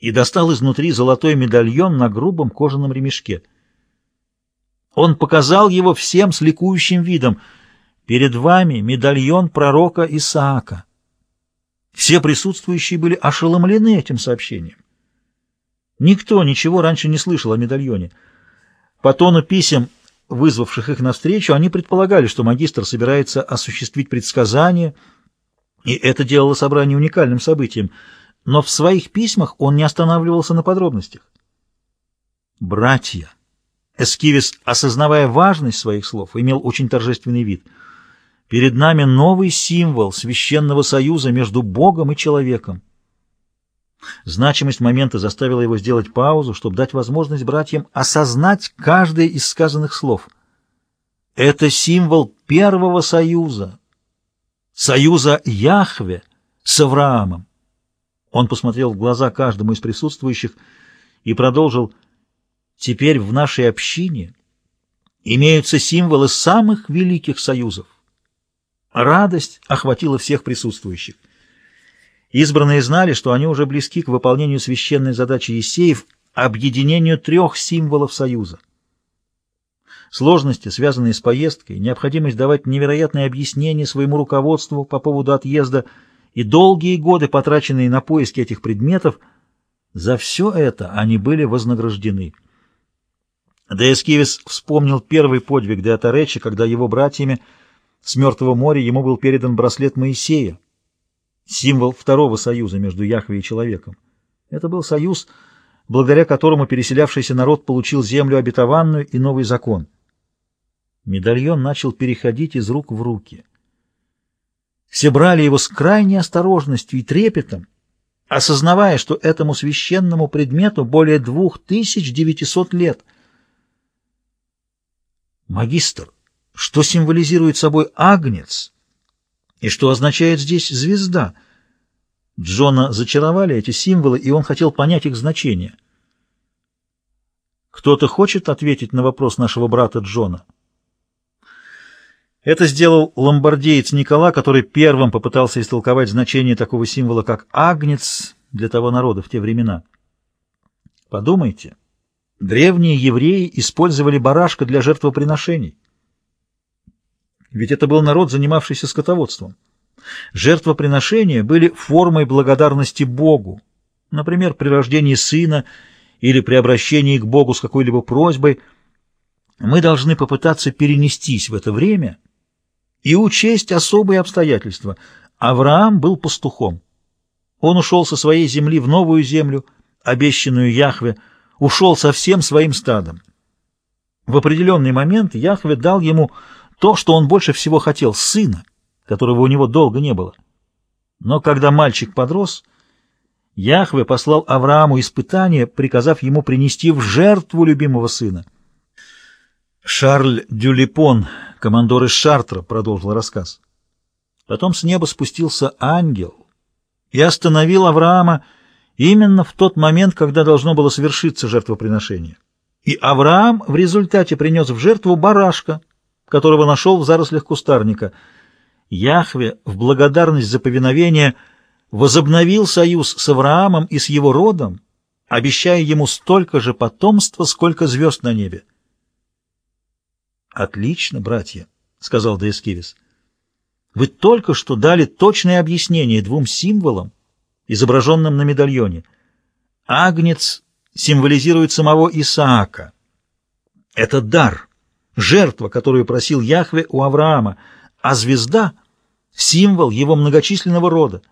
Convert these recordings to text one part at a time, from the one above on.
и достал изнутри золотой медальон на грубом кожаном ремешке. Он показал его всем с ликующим видом. «Перед вами медальон пророка Исаака». Все присутствующие были ошеломлены этим сообщением. Никто ничего раньше не слышал о медальоне. По тону писем, вызвавших их навстречу, они предполагали, что магистр собирается осуществить предсказание, и это делало собрание уникальным событием, но в своих письмах он не останавливался на подробностях. «Братья!» Эскивис, осознавая важность своих слов, имел очень торжественный вид. «Перед нами новый символ священного союза между Богом и человеком. Значимость момента заставила его сделать паузу, чтобы дать возможность братьям осознать каждое из сказанных слов. Это символ первого союза, союза Яхве с Авраамом. Он посмотрел в глаза каждому из присутствующих и продолжил «Теперь в нашей общине имеются символы самых великих союзов». Радость охватила всех присутствующих. Избранные знали, что они уже близки к выполнению священной задачи Есеев — объединению трех символов Союза. Сложности, связанные с поездкой, необходимость давать невероятные объяснения своему руководству по поводу отъезда и долгие годы, потраченные на поиски этих предметов, за все это они были вознаграждены. Деэскивис вспомнил первый подвиг Деатаречи, когда его братьями с Мертвого моря ему был передан браслет Моисея, символ второго союза между Яхве и человеком. Это был союз, благодаря которому переселявшийся народ получил землю обетованную и новый закон. Медальон начал переходить из рук в руки. Все брали его с крайней осторожностью и трепетом, осознавая, что этому священному предмету более 2900 лет. Магистр, что символизирует собой агнец — и что означает здесь звезда? Джона зачаровали эти символы, и он хотел понять их значение. Кто-то хочет ответить на вопрос нашего брата Джона? Это сделал ломбардеец Никола, который первым попытался истолковать значение такого символа, как агнец для того народа в те времена. Подумайте, древние евреи использовали барашка для жертвоприношений. Ведь это был народ, занимавшийся скотоводством. Жертвоприношения были формой благодарности Богу, например, при рождении сына или при обращении к Богу с какой-либо просьбой. Мы должны попытаться перенестись в это время и учесть особые обстоятельства. Авраам был пастухом. Он ушел со своей земли в новую землю, обещанную Яхве, ушел со всем своим стадом. В определенный момент Яхве дал ему то, что он больше всего хотел, сына, которого у него долго не было. Но когда мальчик подрос, Яхве послал Аврааму испытание, приказав ему принести в жертву любимого сына. Шарль Дюлипон, командор из Шартра, продолжил рассказ. Потом с неба спустился ангел и остановил Авраама именно в тот момент, когда должно было совершиться жертвоприношение. И Авраам в результате принес в жертву барашка, которого нашел в зарослях кустарника. Яхве в благодарность за повиновение возобновил союз с Авраамом и с его родом, обещая ему столько же потомства, сколько звезд на небе. «Отлично, братья», — сказал Деэскивис. «Вы только что дали точное объяснение двум символам, изображенным на медальоне. Агнец символизирует самого Исаака. Это дар» жертва, которую просил Яхве у Авраама, а звезда — символ его многочисленного рода.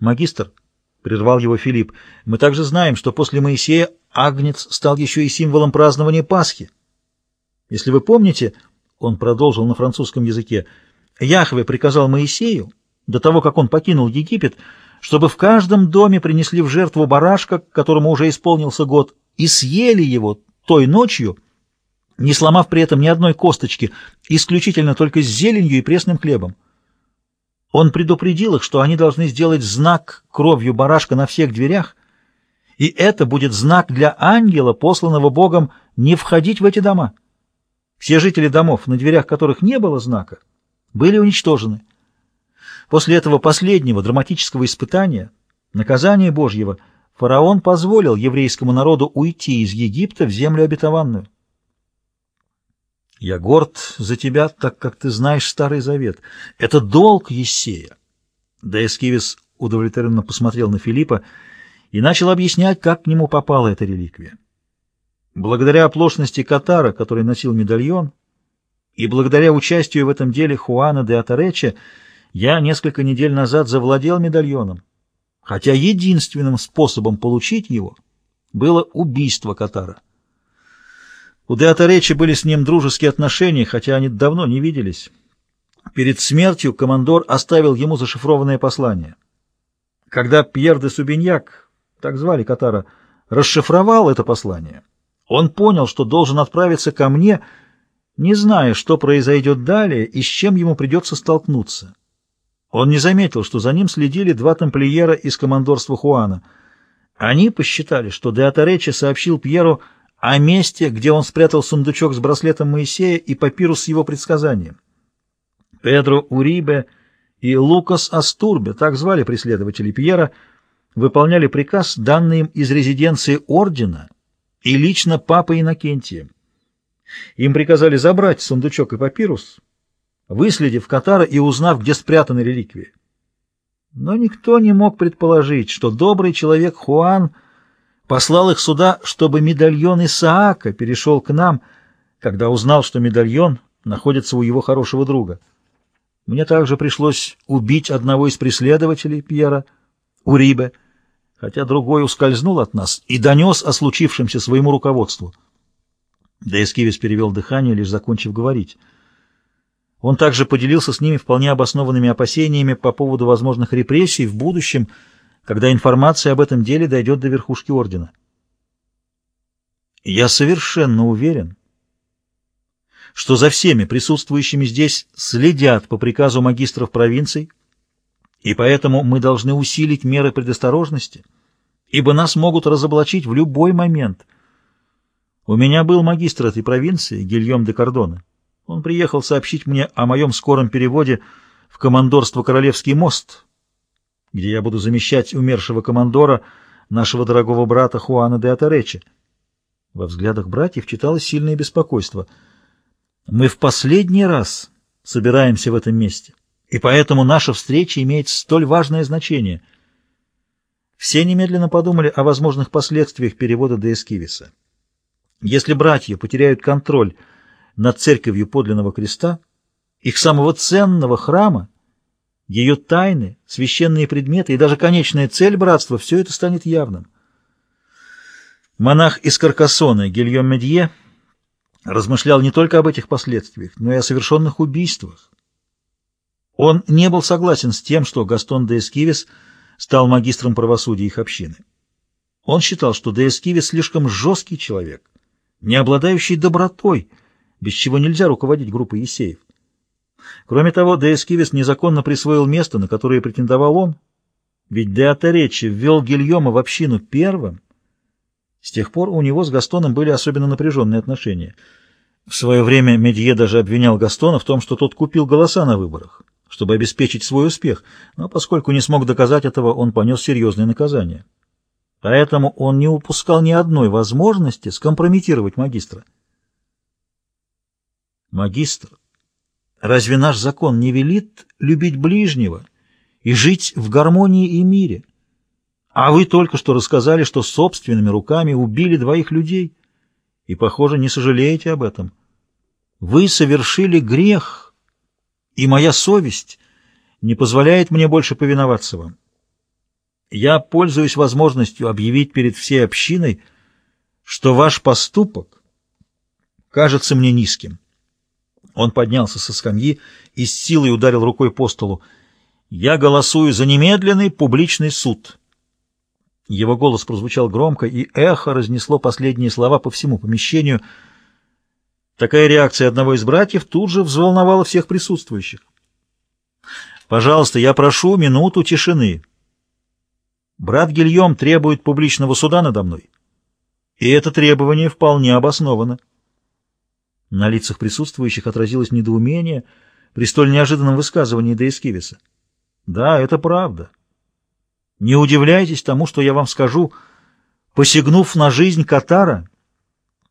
Магистр, — прервал его Филипп, — мы также знаем, что после Моисея Агнец стал еще и символом празднования Пасхи. Если вы помните, он продолжил на французском языке, Яхве приказал Моисею, до того, как он покинул Египет, чтобы в каждом доме принесли в жертву барашка, которому уже исполнился год, и съели его той ночью, не сломав при этом ни одной косточки, исключительно только с зеленью и пресным хлебом. Он предупредил их, что они должны сделать знак кровью барашка на всех дверях, и это будет знак для ангела, посланного Богом, не входить в эти дома. Все жители домов, на дверях которых не было знака, были уничтожены. После этого последнего драматического испытания, наказания Божьего, фараон позволил еврейскому народу уйти из Египта в землю обетованную. Я горд за тебя, так как ты знаешь Старый Завет. Это долг Ессея. Да Эскивис удовлетворенно посмотрел на Филиппа и начал объяснять, как к нему попала эта реликвия. Благодаря оплошности Катара, который носил медальон, и благодаря участию в этом деле Хуана де Атареча, я несколько недель назад завладел медальоном, хотя единственным способом получить его было убийство Катара. У де Атареча были с ним дружеские отношения, хотя они давно не виделись. Перед смертью командор оставил ему зашифрованное послание. Когда Пьер де Субиньяк, так звали Катара, расшифровал это послание, он понял, что должен отправиться ко мне, не зная, что произойдет далее и с чем ему придется столкнуться. Он не заметил, что за ним следили два тамплиера из командорства Хуана. Они посчитали, что Деатаречи сообщил Пьеру о месте, где он спрятал сундучок с браслетом Моисея и папирус с его предсказанием. Педро Урибе и Лукас Астурбе, так звали преследователи Пьера, выполняли приказ, данный им из резиденции ордена и лично папы Иннокентия. Им приказали забрать сундучок и папирус, выследив Катара и узнав, где спрятаны реликвии. Но никто не мог предположить, что добрый человек Хуан послал их сюда, чтобы медальон Исаака перешел к нам, когда узнал, что медальон находится у его хорошего друга. Мне также пришлось убить одного из преследователей Пьера, Урибе, хотя другой ускользнул от нас и донес о случившемся своему руководству. Деэскивис перевел дыхание, лишь закончив говорить. Он также поделился с ними вполне обоснованными опасениями по поводу возможных репрессий в будущем, когда информация об этом деле дойдет до верхушки ордена. Я совершенно уверен, что за всеми присутствующими здесь следят по приказу магистров провинций, и поэтому мы должны усилить меры предосторожности, ибо нас могут разоблачить в любой момент. У меня был магистр этой провинции, Гильем де Кордона. Он приехал сообщить мне о моем скором переводе в командорство Королевский мост, где я буду замещать умершего командора, нашего дорогого брата Хуана де Атаречи. Во взглядах братьев читалось сильное беспокойство. Мы в последний раз собираемся в этом месте и поэтому наша встреча имеет столь важное значение. Все немедленно подумали о возможных последствиях перевода до Эскивиса. Если братья потеряют контроль над церковью подлинного креста, их самого ценного храма, ее тайны, священные предметы и даже конечная цель братства, все это станет явным. Монах из Каркасона Гильем Медье размышлял не только об этих последствиях, но и о совершенных убийствах, он не был согласен с тем, что Гастон де Эскивис стал магистром правосудия их общины. Он считал, что де Эскивис слишком жесткий человек, не обладающий добротой, без чего нельзя руководить группой Есеев. Кроме того, де Эскивис незаконно присвоил место, на которое претендовал он, ведь де Атаречи ввел Гильома в общину первым. С тех пор у него с Gastoном были особенно напряженные отношения. В свое время Медье даже обвинял Гастона в том, что тот купил голоса на выборах чтобы обеспечить свой успех, но поскольку не смог доказать этого, он понес серьезное наказание. Поэтому он не упускал ни одной возможности скомпрометировать магистра. Магистр, разве наш закон не велит любить ближнего и жить в гармонии и мире? А вы только что рассказали, что собственными руками убили двоих людей, и, похоже, не сожалеете об этом. Вы совершили грех, и моя совесть не позволяет мне больше повиноваться вам. Я пользуюсь возможностью объявить перед всей общиной, что ваш поступок кажется мне низким. Он поднялся со скамьи и с силой ударил рукой по столу. «Я голосую за немедленный публичный суд». Его голос прозвучал громко, и эхо разнесло последние слова по всему помещению — Такая реакция одного из братьев тут же взволновала всех присутствующих. «Пожалуйста, я прошу минуту тишины. Брат Гильем требует публичного суда надо мной, и это требование вполне обосновано». На лицах присутствующих отразилось недоумение при столь неожиданном высказывании Деискивиса. «Да, это правда. Не удивляйтесь тому, что я вам скажу. Посягнув на жизнь Катара,